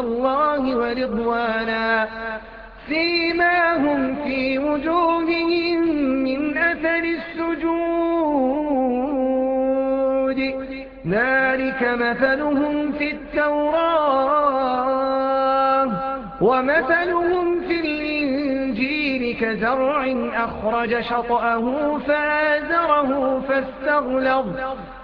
الله ورضوانا فيما هم في وجوههم من أثر السجود. ذلك مثلهم في التوراة ومثلهم في الإنجيل كزرع أخرج شطأه فآزره فاستغلظ.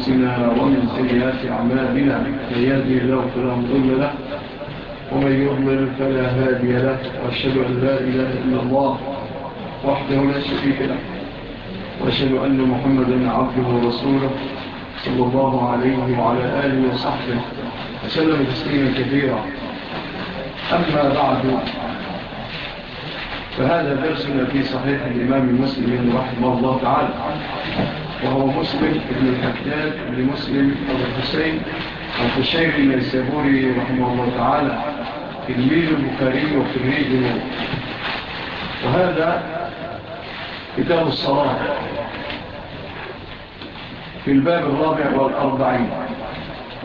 أنفسنا ومن سيئات أعمالنا من يهدي الله فلا مضل له ومن يؤمن فلا هادي له وأشهد أن لا إله إلا الله وحده لا شريك له وأشهد أن محمدا عبده ورسوله صلى الله عليه وعلى آله وصحبه وسلم تسليما كثيرا. أما بعد فهذا درسنا في صحيح الإمام المسلمين رحمه الله تعالى. وهو مسلم ابن الحداد ابن مسلم أبو الحسين الشيخ من السابوري رحمه الله تعالى تلميذ البخاري الميل نور وهذا كتاب الصلاة في الباب الرابع والأربعين.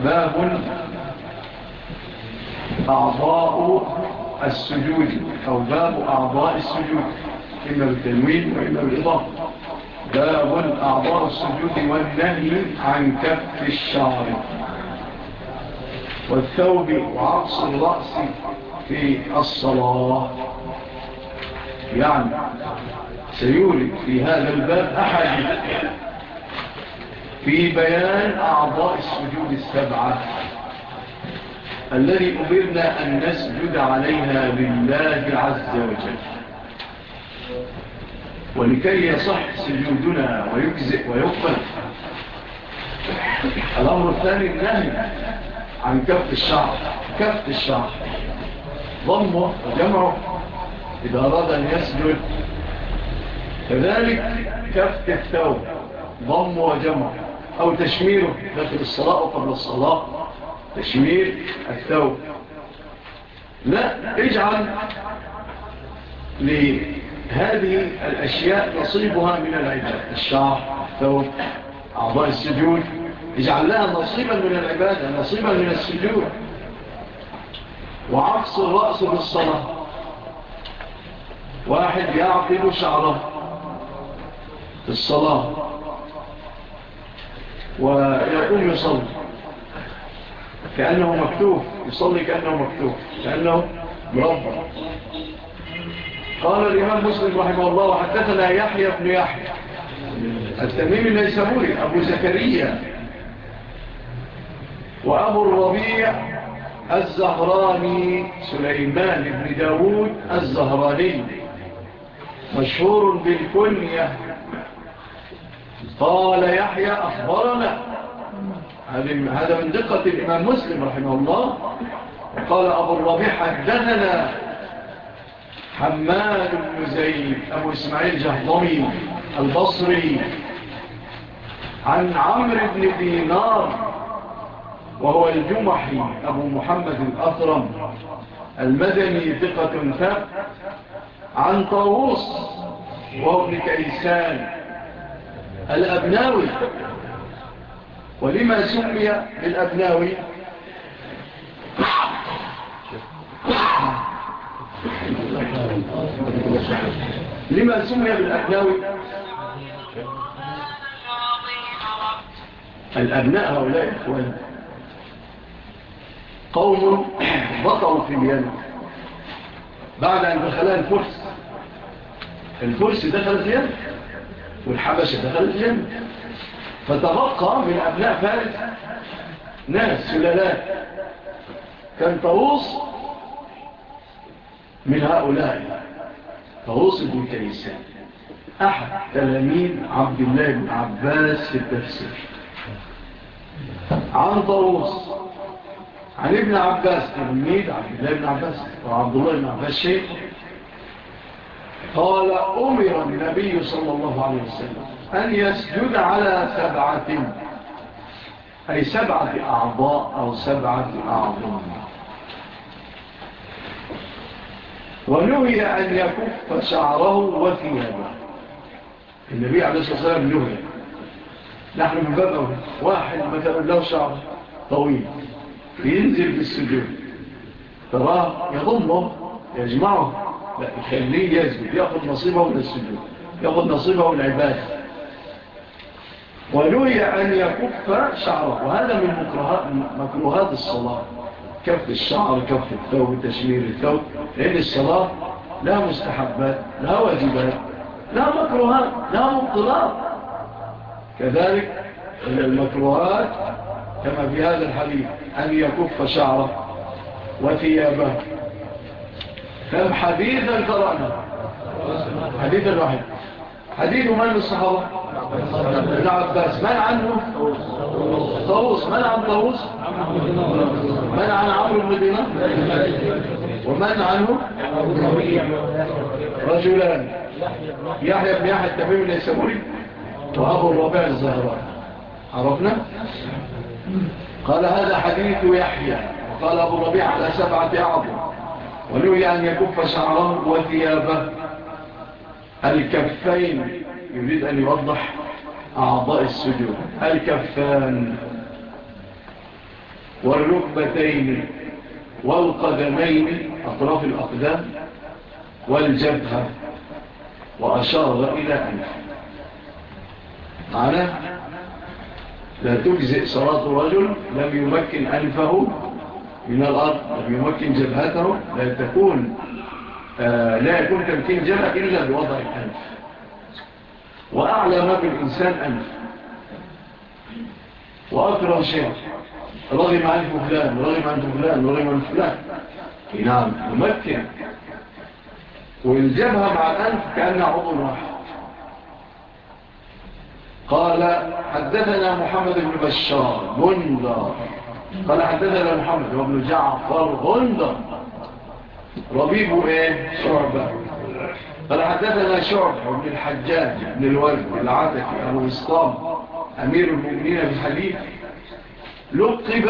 باب أعضاء السجود أو باب أعضاء السجود إما بالتنوين وإما بالإضافة. باب أعضاء السجود والنهي عن كف الشعر والثوب وعقص الرأس في الصلاة. يعني سيولد في هذا الباب أحد في بيان أعضاء السجود السبعة الذي أمرنا أن نسجد عليها لله عز وجل. ولكي يصح سجودنا ويكزئ ويقبل. الأمر الثاني النهي عن كف الشعر. كف الشعر. ضمه وجمعه. إذا أراد أن يسجد. كذلك كف الثوب. ضمه وجمعه. أو تشميره. داخل الصلاة وقبل الصلاة. تشمير الثوب. لا اجعل هذه الأشياء نصيبها من العبادة الشعر الثوب أعضاء السجود. اجعل لها نصيبا من العبادة نصيبا من السجود. وعقص الرأس بالصلاة واحد يعقل شعره في الصلاة ويقوم يصلي. كأنه مكتوف يصلي كأنه مكتوف كأنه مربع. قال الإمام مسلم رحمه الله وحدثنا يحيى بن يحيى. التميمي النيسابوري أبو زكريا. وأبو الربيع الزهراني سليمان بن داود الزهراني. مشهور بالكنية. قال يحيى أخبرنا. هذا من دقة الإمام مسلم رحمه الله. قال أبو الربيع حدثنا حماد بن زيد أبو إسماعيل جهضمي البصري. عن عمر بن دينار وهو الجمحي أبو محمد الأطرم المدني ثقة ثق. عن طاووس وهو ابن كيسان. الأبناوي. ولما سمي بالأبناوي؟ لما سمي بالأبناوي الأبناء هؤلاء إخوان. قوم بطلوا في اليمن بعد أن دخلها الفرس. الفرس دخلت اليمن والحبشة دخلت اليمن فتبقى من أبناء فارس ناس سلالات. كان طاووس من هؤلاء. فوصفوا كيسان أحد تلاميذ عبد الله بن عباس في التفسير. عن طاووس. عن ابن عباس تلميذ عبد الله بن عباس وعبد الله بن عباس شيخ. قال أمر النبي صلى الله عليه وسلم أن يسجد على سبعة أي سبعة أعضاء أو سبعة أعضاء. ونهي أن يكف شعره وثيابه. النبي عليه الصلاة والسلام نهي نحن من بابه واحد مثلا له شعر طويل ينزل في السجود. تراه يضمه يجمعه لا يخليه يزبط يأخذ نصيبه من السجود يأخذ نصيبه من عباده ونهي أن يكف شعره وهذا من مكروهات الصلاة. كف الشعر كف الثوب تشمير الثوب. لأن الصلاة لا مستحبات لا واجبات لا مكروهات لا مبطلات كذلك من المكروهات كما في هذا الحديث أن يكف شعره وثيابه. كم حديثا قرأنا حديث واحد حديث من الصحابة؟ ابن عباس من عنه طاووس؟ من عن طاووس؟ من عن عمرو بن دينار؟ ومن عنه رجلان. يحيى بن يحيى التميم النيسابوري وأبو الربيع الزهراء. عرفنا؟ قال هذا حديث يحيى. وقال أبو الربيع على سبعة أعظم. ونوي أن يكف شعره وثيابه. الكفين يريد أن يوضح أعضاء السجود. الكفان والركبتين والقدمين أطراف الأقدام والجبهة وأشار إلى أنف. معنى لا تجزئ صلاة الرجل لم يمكن أنفه من الأرض لم يمكن جبهته لا تكون آه، لا يكون تمكين جبهة إلا بوضع الأنف. وأعلى ما في الإنسان أنف وأكره شيء رغم عن فلان رغم عن فلان رغم عن فلان. نعم ممكن. والجبهة مع الأنف كأن عضو واحد. قال حدثنا محمد بن بشار غندر. قال حدثنا محمد بن جعفر غندر. ربيبه إيه؟ شعبة. قال حدثنا شعب بن الحجاج بن الورد العتكي أبو إسلام أمير المؤمنين بحليف لقب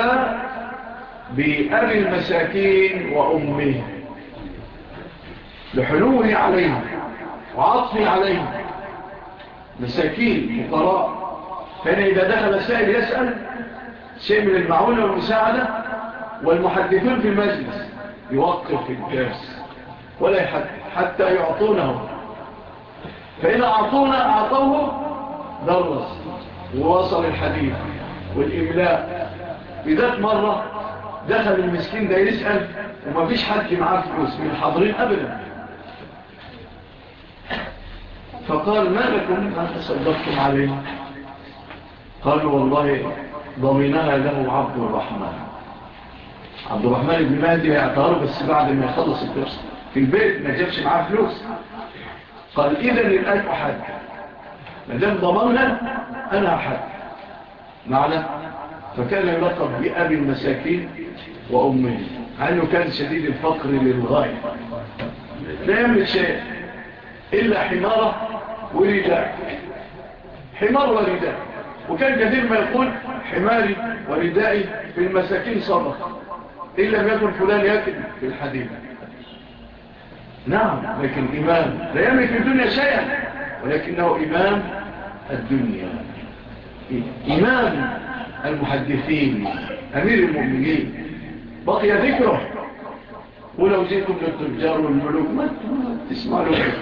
بأبي المساكين وأمه لحلوه عليهم وعطفه عليهم مساكين فقراء. فإن إذا دخل السائل يسأل شيء من المعونة والمساعدة والمحدثون في المجلس يوقف الدرس ولا يحدث. حتى يعطونه فإذا أعطونا أعطوه درس ووصل الحديث والإملاء. بذات مرة دخل المسكين ده يسأل وما فيش حد معاه فلوس من الحاضرين أبدا. فقال ما لكم؟ أن تصدقتم عليه قالوا والله ضمنها له عبد الرحمن. عبد الرحمن بن مهدي هيعتبره بس بعد ما يخلص الدرس. في البيت ما جابش معاه فلوس. قال إذا الآن أحد. ما دام ضمنها أنا أحد. معنى؟ فكان يلقب بأبي المساكين وأمه. عنه كان شديد الفقر للغاية؟ لا يملك شيء. إلا حمارة ورداء حمار ورداء وكان كثير ما يقول حماري وردائي في المساكين صدق. إن لم يكن فلان يأكل في الحديث نعم لكن إمام لا يملك الدنيا شيئا ولكنه إمام الدنيا. إمام المحدثين أمير المؤمنين. بقي ذكره. ولو جئتم للتجار والملوك ما تسمع له.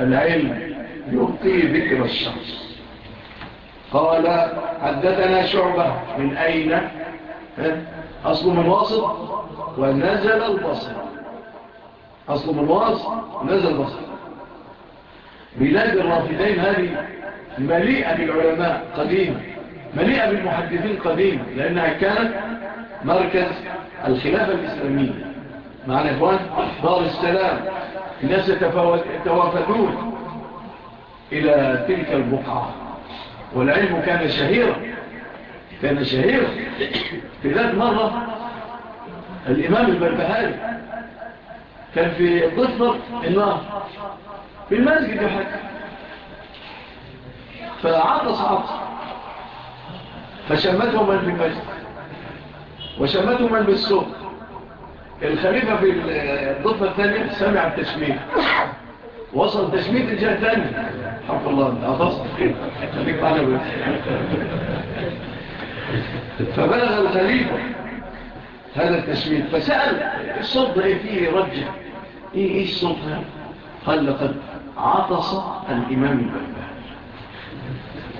العلم يبقي ذكر الشخص. قال حدثنا شعبة من أين؟ أصل من واصل ونزل البصر. أصل من واص نزل مصر بلاد الرافدين هذه مليئة بالعلماء قديمة مليئة بالمحدثين قديمة لأنها كانت مركز الخلافة الإسلامية. مع الإخوان دار السلام الناس يتوافدون إلى تلك البقعة. والعلم كان شهيرا كان شهيرا. في ذات مرة الإمام البربهاري كان في قصر النار في المسجد يحك فعطس عطس فشمته من في المسجد. وشمته من بالسوق الخليفة في الضفة الثانية سمع التشميل وصل تشميت الجهة الثانية. حق الله عطس خليك معنا. بس فبلغ الخليفة. هذا التسمية فسأل الصد إيه فيه رجع إيه إيه الصد قال لقد عطس الإمام البلبال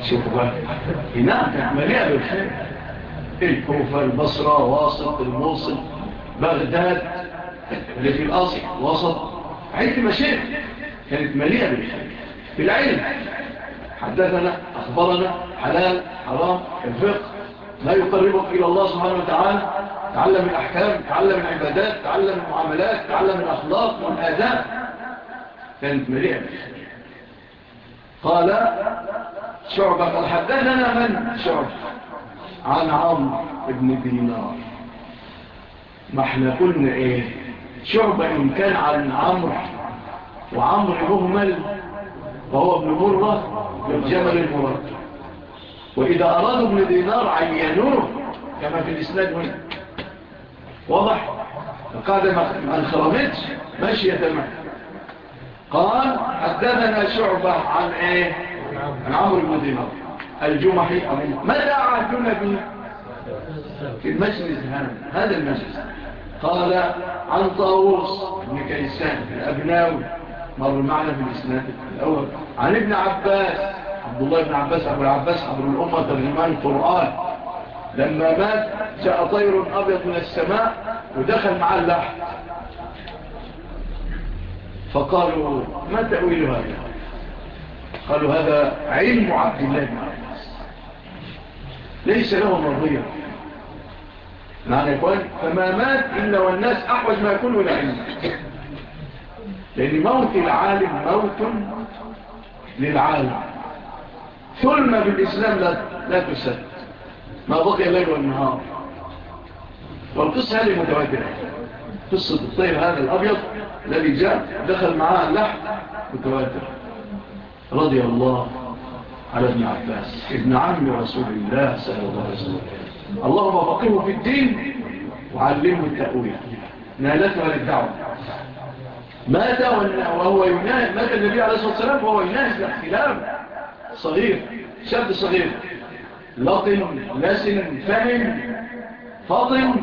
شوفوا بقى. هناك مليئة بالخير الكوفة البصرة واسط الموصل بغداد اللي في الأصل وسط. عيد المشاهد كانت مليئة بالخير بالعلم حدثنا أخبرنا حلال حرام الفقه. لا يقربك إلى الله سبحانه وتعالى. تعلم الأحكام تعلم العبادات تعلم المعاملات تعلم الأخلاق والآداب كانت مليئة قال شعبة قال حدثنا من؟ شعبة. عن عمر بن دينار. ما إحنا قلنا إيه؟ شعبة إن كان عن عمر وعمر مهمل وهو ابن مرة والجمل المرد وإذا أرادوا ابن دينار عينوه كما في الإسلام هنا. واضح؟ القاعدة ما انخرمتش ماشية تمام. قال حدثنا شعبة عن إيه؟ عن عمرو بن الجمحي. ماذا عهدنا به في المجلس هذا هذا المجلس. قال عن طاووس بن كيسان الأبناوي مر معنا في الإسلام الأول. عن ابن عباس عبد الله بن عباس أبو العباس عبر الأمة ترجمان القرآن. لما مات جاء طير أبيض من السماء ودخل مع اللحم فقالوا ما تأويل هذا؟ قالوا هذا علم عبد الله بن عباس. ليس له مرضية معنى يقول فما مات إلا والناس أحوج ما يكونوا لعلم. لأن موت العالم موت للعالم. ثلما بالإسلام لا, لا تسد. ما بقي ليل والنهار والقصة هذه متواجرة قصة الطير هذا الأبيض الذي جاء دخل معاه اللحم متواجرة رضي الله على ابن عباس ابن عم رسول الله صلى الله عليه وسلم اللهم فقهه في الدين وعلمه التأويل نالتها للدعوة مات وهو يناهز مات النبي عليه الصلاة والسلام وهو يناهز الاحتلام صغير شاب صغير لطن لسن فهم فضل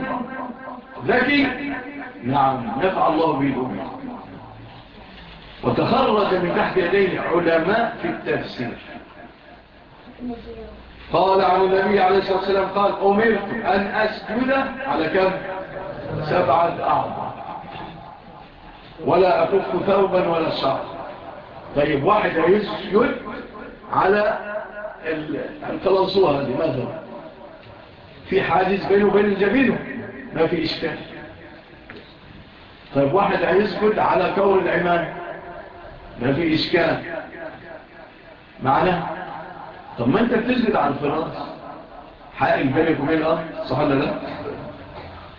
ذكي. نعم نفع الله به الأمة. وتخرج من تحت يديه علماء في التفسير. قال عن النبي عليه الصلاة والسلام قال أمرت أن أسجد على كم؟ سبعة أعضاء. ولا أكف ثوبا ولا شعر. طيب واحد يسجد على الكلنسوة هذه ماذا في حاجز بينه وبين الجبينه ما في إشكال. طيب واحد هيسكت على كور العمال ما في إشكال. معنا؟ طب ما أنت بتسكت على الفراس. حائل بينك وبين الأرض صح ولا لا؟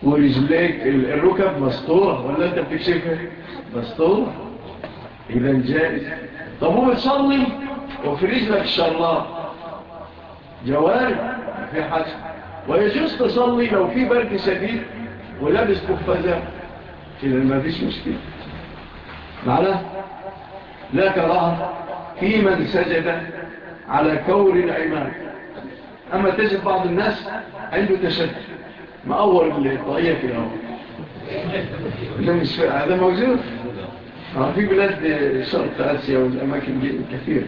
ورجليك الركب مسطورة ولا أنت بتكشفها مسطورة إذا جائز. طب هو بتصلي وفي رجلك شراب جوارب في حاجة ويجوز تصلي لو في برد شديد ولابس كفزة إذا ما فيش مشكلة. معناه لا كراهة في من سجد على كور العمال أما تجد بعض الناس عنده تشدد. ما أول الطائية في الأول هذا موجود. آه، في بلاد شرق آسيا والأماكن كثير.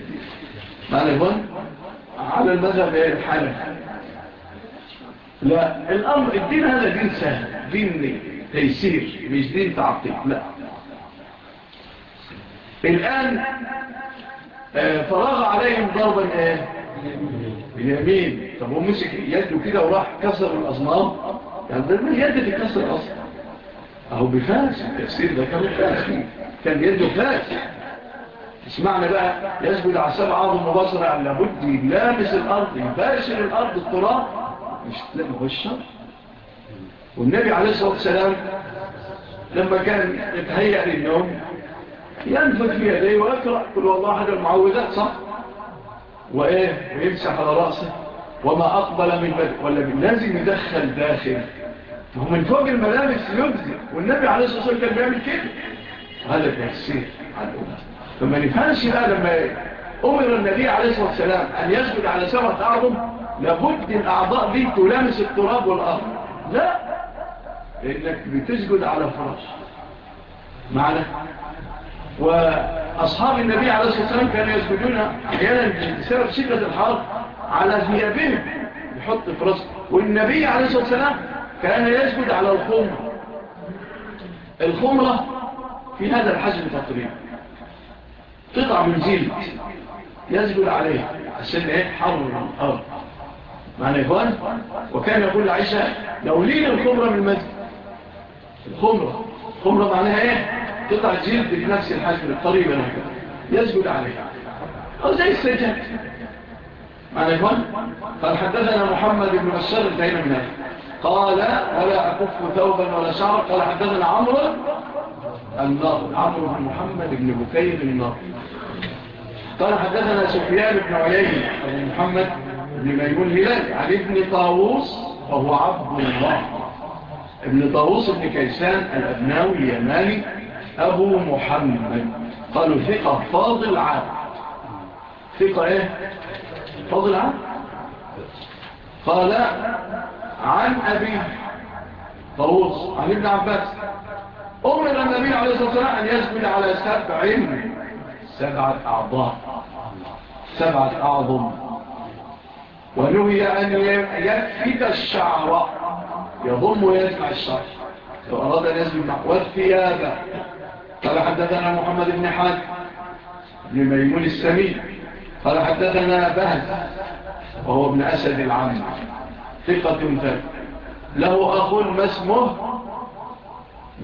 معنى إخوان على المذهب الحنف لا الأمر الدين هذا دين سهل. دين تيسير مش دين تعطيل لا. الآن آه، فراغ عليهم ضربا إيه باليمين طب هو مسك يده كده وراح كسر الأصنام؟ يعني ده من اللي كسر أصلا أهو بفاس التفسير ده كان بفاس كان يده فاس اسمعنا بقى يسبي عرض عظم على لابد يلامس الأرض يباشر الأرض التراب. مش تلاقي هو والنبي عليه الصلاة والسلام لما كان يتهيأ للنوم ينفذ في يديه ويقرأ كل والله هذا المعوذات صح؟ وإيه؟ ويمسح على رأسه وما أقبل من بدء ولا لازم يدخل داخل. ومن من فوق الملابس يبذل والنبي عليه الصلاة والسلام كان بيعمل كده. هذا تأثير على الأولاد فما نفهمش بقى لما أمر النبي عليه الصلاة والسلام أن يسجد على سبعة أعظم لابد الأعضاء دي تلامس التراب والأرض. لا لأنك بتسجد على فراش معنى؟ وأصحاب النبي عليه الصلاة والسلام كانوا يسجدون أحيانا بسبب شدة الحرب على ثيابهم يحط فرصه والنبي عليه الصلاة والسلام كان يسجد على الخمرة الخمرة في هذا الحجم تقريبا. قطع من زينة يزبل عليها عشان إيه؟ حر الأرض معنى يا إخوان وكان يقول لعيشة لو لين الخمرة من المسجد الخمرة الخمرة معناها إيه؟ قطع جلد بنفس الحجم القريبة يزبل عليها أو زي السجاد. معنى يا إخوان قال حدثنا محمد بن بشار من هذا قال ولا أكف ثوبا ولا شعر قال حدثنا عمرو النار عمرو بن محمد بن بكير النار قال حدثنا سفيان بن عيين أبو محمد بن ميمون هلال عن ابن طاووس وهو عبد الله. ابن طاووس بن كيسان الأبناوي يماني أبو محمد. قالوا ثقة فاضل عاد ثقة إيه؟ فاضل عاد قال عن أبي طاووس عن ابن عباس. أمر النبي عليه الصلاة والسلام أن يشمل على سبع سبعة أعضاء. سبعة أعظم. ونهي أن يكفت الشعر. يضم ويزمع الشعر. فأراد أن يجمع والثيابة قال حدثنا محمد بن حاج ميمون السمين. قال حدثنا بهز. وهو ابن أسد العام ثقة ثلث له أخ ما اسمه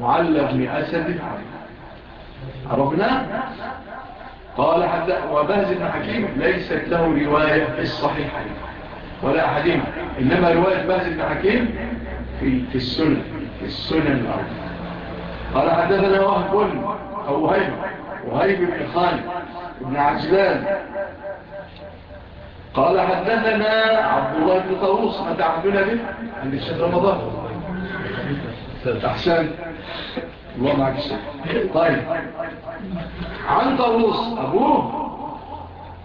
معلق بن أسد عرفنا؟ قال حتى وبهز بن حكيم ليست له رواية في ولا حديمة إنما رواية بهز بن حكيم في, في السنة في السنة الأرض. قال حدثنا وهب أو وهيب وهيب بن خالد بن عجلان. قال حدثنا عبد الله بن طاووس أنت عبدنا به؟ عند الشيخ رمضان. أحسن. الله معك الشيء طيب عن طاووس. أبوه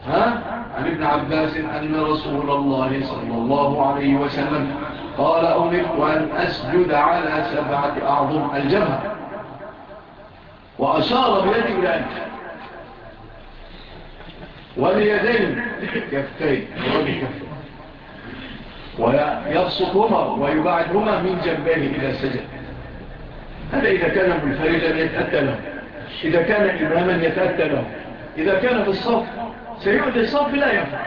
ها؟ عن ابن عباس أن رسول الله صلى الله عليه وسلم قال أمرت أن أسجد على سبعة أعظم الجبهة. وأشار بيدي إلى أنت واليدين كفتين ويبصقهما ويبسطهما ويبعدهما من جنبه إلى السجد هذا إذا كان منفردا يتأتى له إذا كان إماما يتأتى له إذا كان في الصف سيؤدي الصف لا ينفع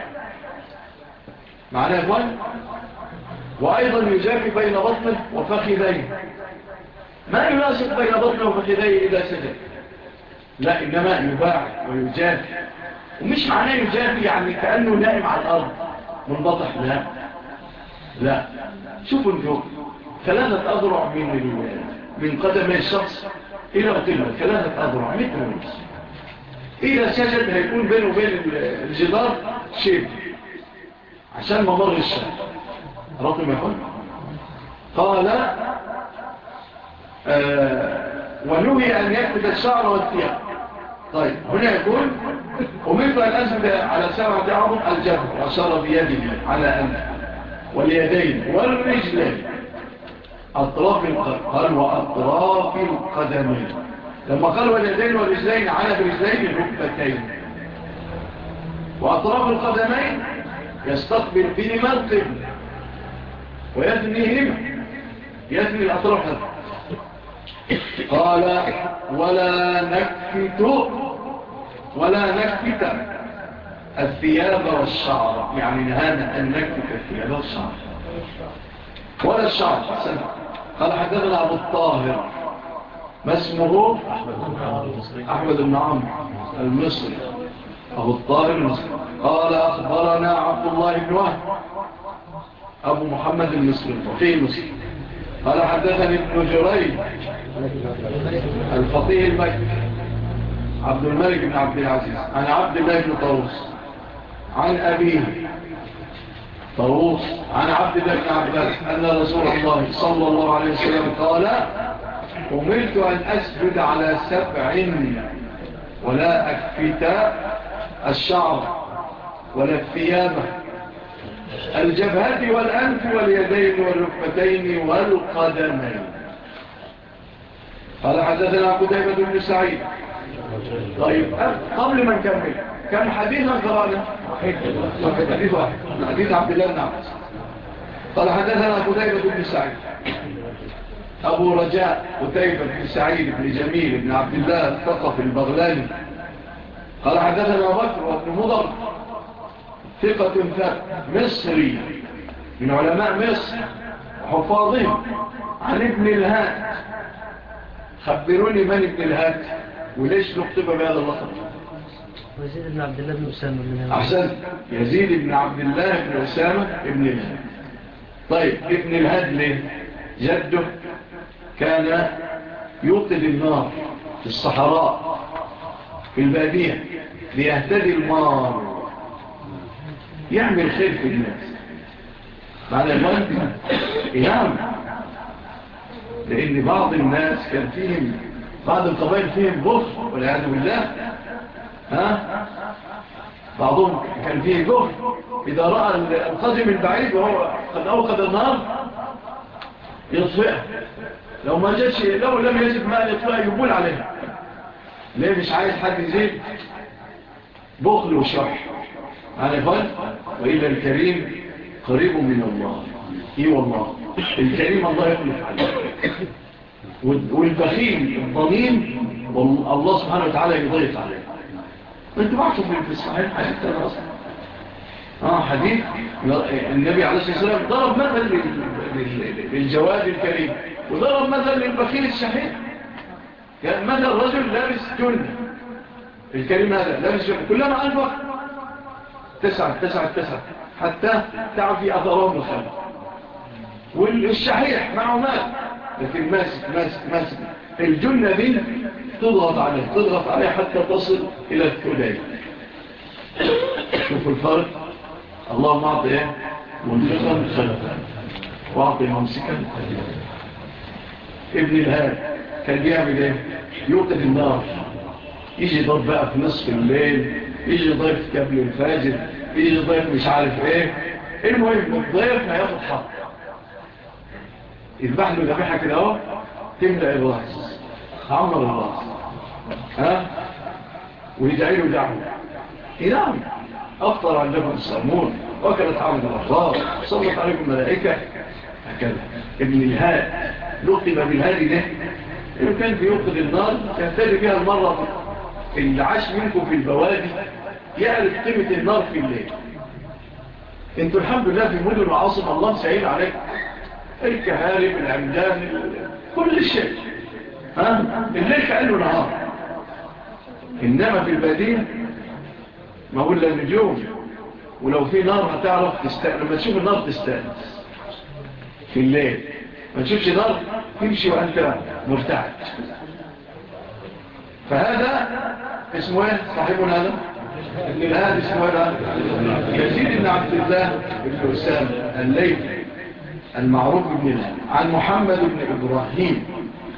معنى أخوان وأيضا يجافي بين بطنه وفخذيه. ما يناسب بين بطنه وفخذيه إذا سجد لا إنما يباع ويجافي. ومش معناه يجافي يعني كأنه نائم على الأرض. منبطح. لا. لا. شوفوا الجوء ثلاثة أضرع من الولايات من قدم الشخص إلى قدمة ثلاثة أضرع متر ونصف إذا سجد هيكون بينه وبين الجدار شيء عشان ممر الشهر رقم يقول قال آه، ونهي أن يأخذ الشعر والثياب. طيب هنا يقول ومثل أن على سعر عظم الجبر وصار بيده على أنه واليدين والرجلين. أطراف قال وأطراف القدمين لما قال واليدين والرجلين على برجلين الركبتين وأطراف القدمين يستقبل بهما القبل ويثنيهما يثني الأطراف. قال ولا نكفت ولا نكفت الثياب والشعر. يعني نهانا أن نكفت الثياب والشعر. ولا الشعر سنة قال حدثنا أبو الطاهر ما اسمه؟ أحمد بن عمرو المصري. أبو الطاهر المصري. قال أخبرنا عبد الله بن وهب أبو محمد المصري في مصر قال حدثني ابن جريج الفطيه المكي. عبد الملك بن عبد العزيز عن عبد الله بن طاووس عن أبيه. طروس عن عبد الله بن عباس أن رسول الله صلى الله عليه وسلم قال أمرت أن أسجد على سبع ولا أكفت الشعر ولا الثيابة الجبهة والأنف واليدين والركبتين والقدمين. قال حدثنا قدامة بن سعيد. طيب قبل ما نكمل كان حديثا قرانا حديث واحد. حديث عبد الله بن عباس. قال حدثنا قتيبة بن سعيد. أبو رجاء قتيبة بن سعيد بن جميل بن عبد الله الثقف البغلاني. قال حدثنا بكر وابن مضر. ثقة ثقة مصري. من علماء مصر. وحفاظهم عن ابن الهات خبروني من ابن الهات وليش نقطب بهذا اللقب يزيد بن عبد الله بن أسامة أحسن. يزيد بن عبد الله بن أسامة ابن الهد طيب ابن الهد جده كان يوقد النار في الصحراء في البادية ليهتدي المار. يعمل خير في الناس. معنى الوقت يعمل لأن بعض الناس كان فيهم بعض القبائل فيهم بخ والعياذ بالله. ها؟ بعضهم كان فيه جهد إذا رأى القذر من بعيد وهو قد أوقد النار يطفئه لو ما لو لم يجد ماء يطفئه يبول عليه. ليه مش عايز حد يزيد؟ بخل وشرح على فن وإلا الكريم قريب من الله. إيه والله. الكريم الله يخلف عليه. والبخيل الضمين الله سبحانه وتعالى يضيط عليه. ما تبعتم في الصحيح حديث هذا أصلا آه حديث النبي عليه الصلاة والسلام ضرب مثل للجواد الكريم وضرب مثل للبخيل الشحيح كان مثل الرجل لابس جنة الكريم هذا لابس جنة كلما أنفق تسعة تسعة تسعة حتى تعفي أثرهم الخلق. والشحيح معه مال لكن ماسك ماسك ماسك الجنة دي تضغط عليه تضغط عليه حتى تصل إلى الكلية. شوفوا الفرق. اللهم أعطي إيه؟ منفقا خلفا وأعطي ممسكا ابن الهاد كان بيعمل إيه؟ يوقف النار. يجي ضرب بقى في نصف الليل يجي ضيف قبل الفاجر يجي ضيف مش عارف إيه. المهم الضيف ما ياخد حق يذبح له ذبيحة كده أهو تملأ الرأس. عمر الراس ها ويدعي له دعوه اي نعم افطر عندكم الصمون وكلت عمر الراس صلت عليكم ملائكه هكذا ابن الهاد لقب بالهادي ده انه كان بيوقد النار يهتدي بها المره اللي عاش منكم في البوادي يعرف قيمه النار في الليل أنتوا الحمد لله في مدن العاصمه الله سعيد عليكم الكهارب العمدان كل شيء ها؟ الليل كأنه نهار. إنما في البادية ما هو إلا نجوم ولو في نار هتعرف تستقل لما تشوف النار تستأنس. في الليل. ما تشوفش نار تمشي وأنت مرتعد. فهذا اسمه إيه؟ صاحبنا هذا؟ ابن هذا اسمه إيه؟ يزيد بن عبد الله بن حسام الليل المعروف بن عن محمد بن إبراهيم.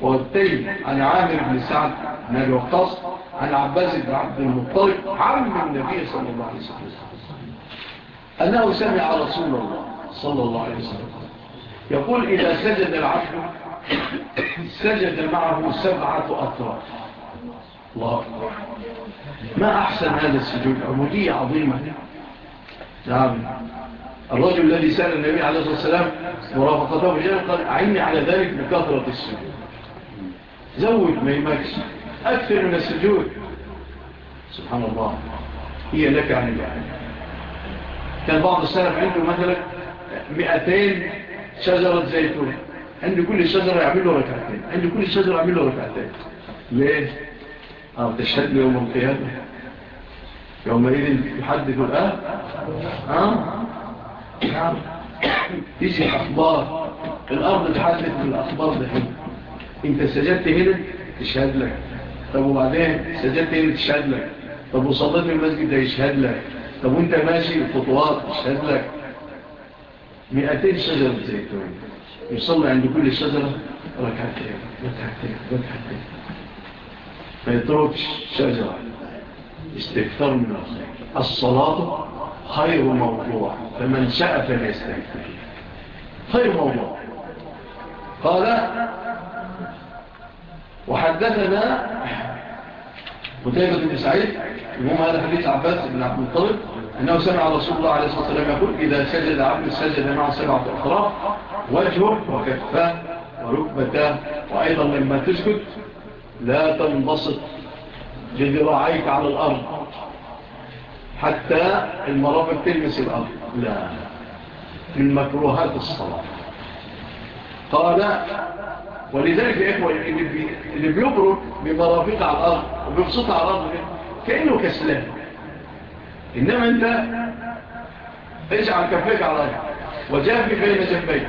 والتيم عن عامر بن سعد بن الوقتص عن عباس بن عبد المطلب عم النبي صلى الله عليه وسلم. أنه سمع رسول الله صلى الله عليه وسلم. يقول إذا سجد العبد سجد معه سبعة أطراف. الله أكبر. ما أحسن هذا السجود؟ عمودية عظيمة. نعم. الرجل الذي سأل النبي عليه الصلاة والسلام ورافقته بجانب قال أعيني على ذلك بكثرة السجود. زود ما يمكش أكثر من السجود. سبحان الله. هي لك عن العالم كان بعض السلف عنده مثلا مئتين شجرة زيتون. عنده كل شجرة يعمله ركعتين. عنده كل شجرة يعمله ركعتين. ليه؟ أو تشهد يوم القيامة. إذن يحدث الآن. نعم. يجي أخبار الأرض تحدث بالأخبار دهين انت سجدت هنا تشهد لك طب وبعدين سجدت هنا تشهد لك طب وصلت في المسجد ده يشهد لك طب وانت ماشي الخطوات تشهد لك 200 شجرة زيتون يصلي عند كل شجرة ركعتين ركعتين ركعتين ما يتركش شجرة استكثار من الخير الصلاة خير موضوع. فمن شاء فليستكثر خير موضوع. قال وحدثنا قتيبة بن سعيد المهم هذا حديث عباس بن عبد المطلب أنه سمع رسول الله عليه الصلاة والسلام يقول إذا سجد عبد سجد مع سبعة أخرى وجهه وكفاه وركبته وأيضا لما تسكت لا تنبسط لذراعيك على الأرض حتى المرافق تلمس الأرض. لا من مكروهات الصلاة. قال ولذلك يا إخوة يعني اللي بيبروا بمرافق على الأرض وبيبسطها على الأرض كأنه كسلان. إنما أنت اجعل كفيك على الأرض وجافي بين جنبيك.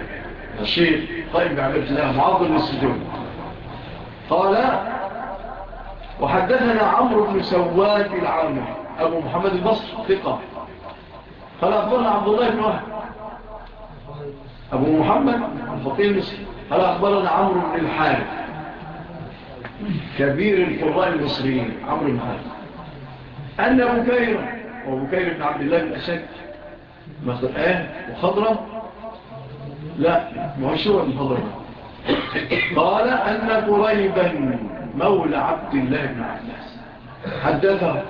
الشيخ طيب بعبد الله معظم للسجون قال وحدثنا عمرو بن سواد العامر أبو محمد البصر ثقة. قال أخبرنا عبد الله بن وهب. أبو محمد الفقيه المصري قال أخبرنا عمرو بن الحارث. كبير القراء المصريين عمرو بن الحارث أن بكير وبكير بن عبد الله بن أشك آه وخضرة لا مهشوة من خضرة قال أن قريبا مولى عبد الله بن عباس. حدثه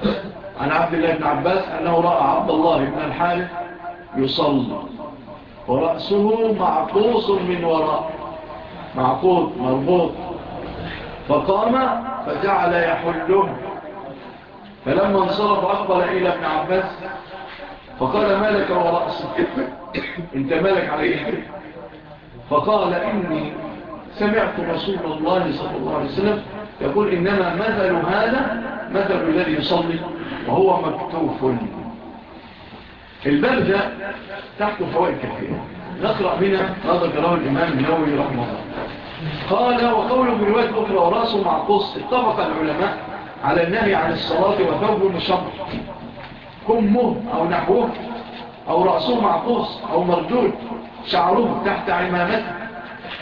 عن عبد الله بن عباس أنه رأى عبد الله بن الحارث يصلى ورأسه معقوص من وراء. معقود مربوط. فقام فجعل يحله فلما انصرف أقبل إلى ابن عباس فقال مالك ورأسك؟ أنت مالك عليه فقال إني سمعت رسول الله صلى الله عليه وسلم يقول إنما مثل هذا مثل الذي يصلي وهو مكتوف. البلدة تحت تحته فوائد كثيرة. نقرأ بنا هذا كلام الإمام النووي رحمه الله. قال وقوله برواية أخرى ورأسه مع اتفق العلماء على النهي عن الصلاة وثوب المشمر كمه أو نحوه أو رأسه معقوص أو مردود شعره تحت عمامته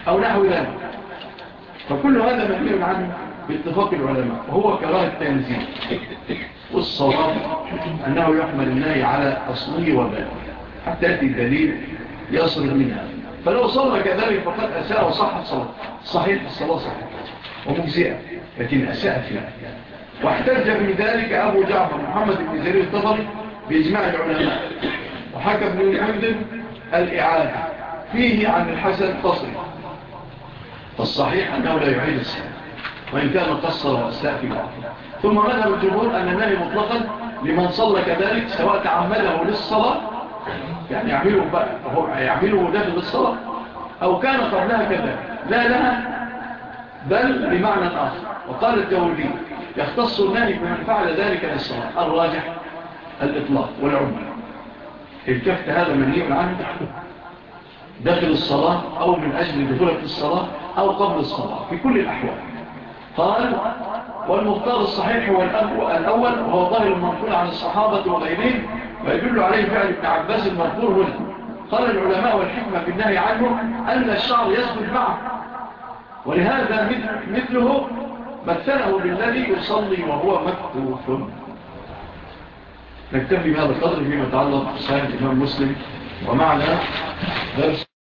أو نحو ذلك. فكل هذا مبني عنه باتفاق العلماء وهو كراء التنزيل والصلاة أنه يحمل النهي على أصله وباله حتى يأتي الدليل يصل منها فلو صلى كذلك فقد أساء وصحة الصلاة صحيح الصلاة صحيح. ومجزئة. لكن أساء فيها. واحتج من ذلك أبو جعفر محمد بن زرير الطبري بإجماع العلماء. وحكى ابن حمد الإعادة. فيه عن الحسن قصر فالصحيح أنه لا يعيد السلام وإن كان قصر وأساء في بعض. ثم مذهب الجمهور أن النهي مطلقا لمن صلى كذلك سواء تعمده للصلاة يعني يعملوا بقى هو يعملوا داخل الصلاة. أو كان قبلها كذا. لا لها بل بمعنى آخر. وقال الجولي يختص النهي بمن فعل ذلك للصلاة. الراجح الإطلاق والعمر. الكفت هذا منهي عنه. داخل الصلاة أو من أجل دفولة الصلاة أو قبل الصلاة في كل الأحوال. قال والمختار الصحيح هو الأول وهو ظاهر المنقول عن الصحابة وغيرهم ويدل عليه فعل ابن عباس المذكور هنا. قال العلماء والحكمة في النهي عنه أن الشعر يسكن معه. ولهذا مثله مثله بالذي يصلي وهو مكتوف. نكتفي بهذا القدر فيما يتعلق بصحيح الإمام مسلم. ومعنا درس